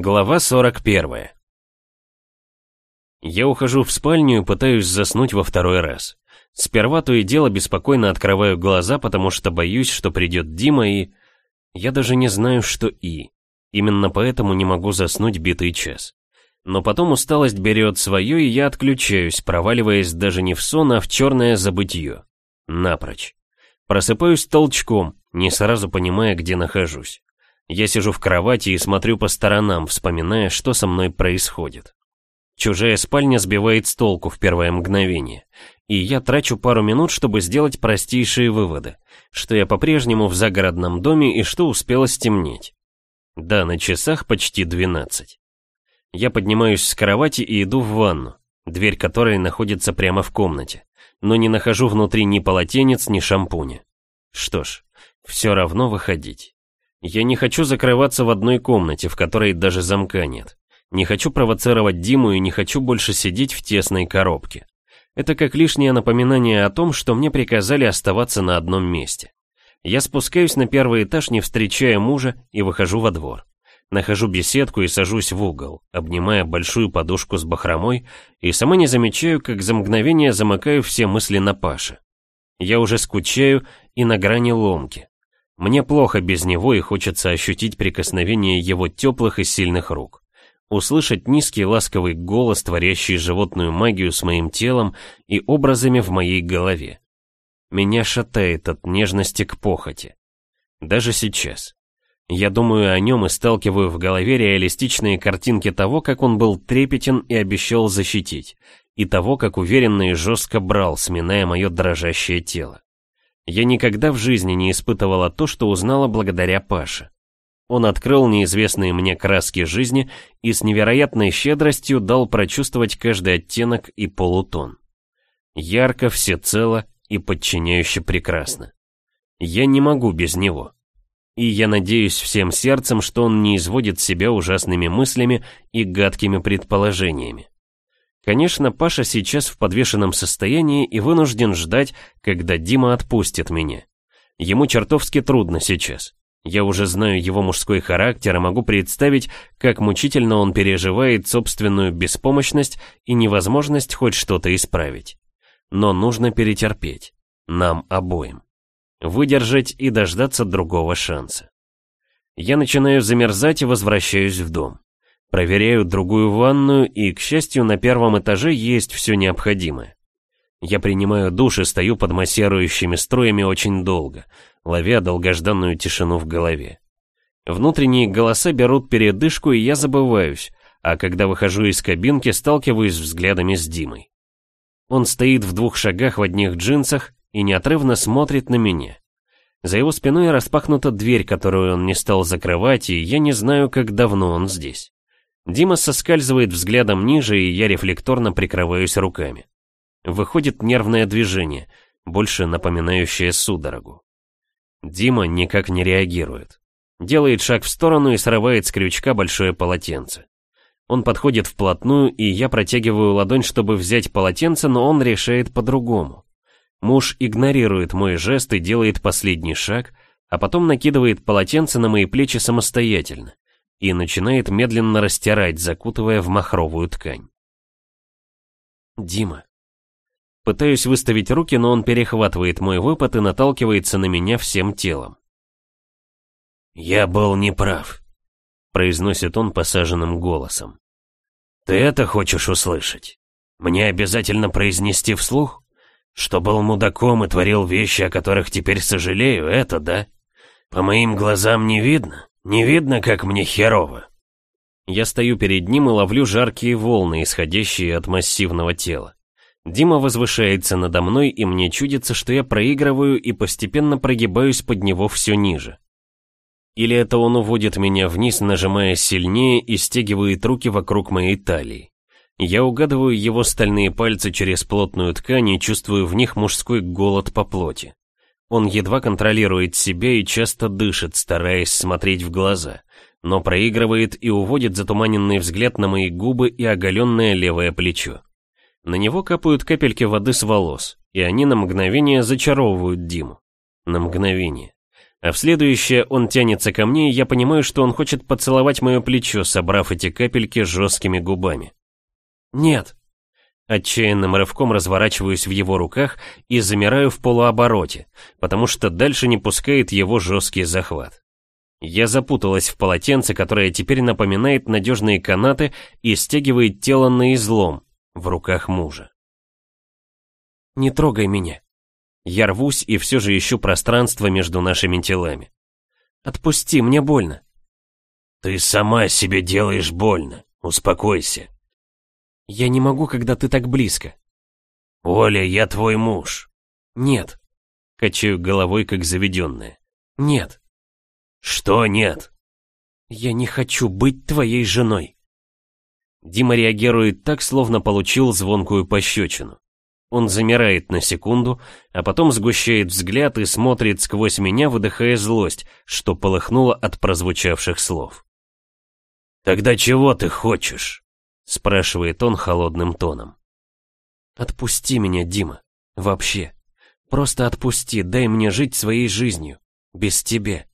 Глава 41 Я ухожу в спальню и пытаюсь заснуть во второй раз. Сперва то и дело беспокойно открываю глаза, потому что боюсь, что придет Дима и... Я даже не знаю, что и. Именно поэтому не могу заснуть битый час. Но потом усталость берет свое, и я отключаюсь, проваливаясь даже не в сон, а в черное забытье. Напрочь. Просыпаюсь толчком, не сразу понимая, где нахожусь. Я сижу в кровати и смотрю по сторонам, вспоминая, что со мной происходит. Чужая спальня сбивает с толку в первое мгновение, и я трачу пару минут, чтобы сделать простейшие выводы, что я по-прежнему в загородном доме и что успело стемнеть. Да, на часах почти 12. Я поднимаюсь с кровати и иду в ванну, дверь которой находится прямо в комнате, но не нахожу внутри ни полотенец, ни шампуня. Что ж, все равно выходить. Я не хочу закрываться в одной комнате, в которой даже замка нет. Не хочу провоцировать Диму и не хочу больше сидеть в тесной коробке. Это как лишнее напоминание о том, что мне приказали оставаться на одном месте. Я спускаюсь на первый этаж, не встречая мужа, и выхожу во двор. Нахожу беседку и сажусь в угол, обнимая большую подушку с бахромой, и сама не замечаю, как за мгновение замыкаю все мысли на Паше. Я уже скучаю и на грани ломки. Мне плохо без него и хочется ощутить прикосновение его теплых и сильных рук. Услышать низкий ласковый голос, творящий животную магию с моим телом и образами в моей голове. Меня шатает от нежности к похоти. Даже сейчас. Я думаю о нем и сталкиваю в голове реалистичные картинки того, как он был трепетен и обещал защитить, и того, как уверенно и жестко брал, сминая мое дрожащее тело. Я никогда в жизни не испытывала то, что узнала благодаря Паше. Он открыл неизвестные мне краски жизни и с невероятной щедростью дал прочувствовать каждый оттенок и полутон. Ярко, всецело и подчиняюще прекрасно. Я не могу без него. И я надеюсь всем сердцем, что он не изводит себя ужасными мыслями и гадкими предположениями. Конечно, Паша сейчас в подвешенном состоянии и вынужден ждать, когда Дима отпустит меня. Ему чертовски трудно сейчас. Я уже знаю его мужской характер и могу представить, как мучительно он переживает собственную беспомощность и невозможность хоть что-то исправить. Но нужно перетерпеть. Нам обоим. Выдержать и дождаться другого шанса. Я начинаю замерзать и возвращаюсь в дом. Проверяю другую ванную, и, к счастью, на первом этаже есть все необходимое. Я принимаю душ и стою под массирующими струями очень долго, ловя долгожданную тишину в голове. Внутренние голоса берут передышку, и я забываюсь, а когда выхожу из кабинки, сталкиваюсь взглядами с Димой. Он стоит в двух шагах в одних джинсах и неотрывно смотрит на меня. За его спиной распахнута дверь, которую он не стал закрывать, и я не знаю, как давно он здесь. Дима соскальзывает взглядом ниже, и я рефлекторно прикрываюсь руками. Выходит нервное движение, больше напоминающее судорогу. Дима никак не реагирует. Делает шаг в сторону и срывает с крючка большое полотенце. Он подходит вплотную, и я протягиваю ладонь, чтобы взять полотенце, но он решает по-другому. Муж игнорирует мой жест и делает последний шаг, а потом накидывает полотенце на мои плечи самостоятельно и начинает медленно растирать, закутывая в махровую ткань. Дима. Пытаюсь выставить руки, но он перехватывает мой выпад и наталкивается на меня всем телом. «Я был неправ», — произносит он посаженным голосом. «Ты это хочешь услышать? Мне обязательно произнести вслух? Что был мудаком и творил вещи, о которых теперь сожалею, это да? По моим глазам не видно?» Не видно, как мне херово. Я стою перед ним и ловлю жаркие волны, исходящие от массивного тела. Дима возвышается надо мной, и мне чудится, что я проигрываю и постепенно прогибаюсь под него все ниже. Или это он уводит меня вниз, нажимая сильнее и стягивает руки вокруг моей талии. Я угадываю его стальные пальцы через плотную ткань и чувствую в них мужской голод по плоти. Он едва контролирует себя и часто дышит, стараясь смотреть в глаза, но проигрывает и уводит затуманенный взгляд на мои губы и оголенное левое плечо. На него капают капельки воды с волос, и они на мгновение зачаровывают Диму. На мгновение. А в следующее он тянется ко мне, и я понимаю, что он хочет поцеловать мое плечо, собрав эти капельки жесткими губами. «Нет!» Отчаянным рывком разворачиваюсь в его руках и замираю в полуобороте, потому что дальше не пускает его жесткий захват. Я запуталась в полотенце, которое теперь напоминает надежные канаты и стягивает тело на излом в руках мужа. «Не трогай меня!» Я рвусь и все же ищу пространство между нашими телами. «Отпусти, мне больно!» «Ты сама себе делаешь больно, успокойся!» Я не могу, когда ты так близко. Оля, я твой муж. Нет. Качаю головой, как заведенная. Нет. Что нет? Я не хочу быть твоей женой. Дима реагирует так, словно получил звонкую пощечину. Он замирает на секунду, а потом сгущает взгляд и смотрит сквозь меня, выдыхая злость, что полыхнуло от прозвучавших слов. «Тогда чего ты хочешь?» Спрашивает он холодным тоном. Отпусти меня, Дима. Вообще. Просто отпусти, дай мне жить своей жизнью. Без тебя.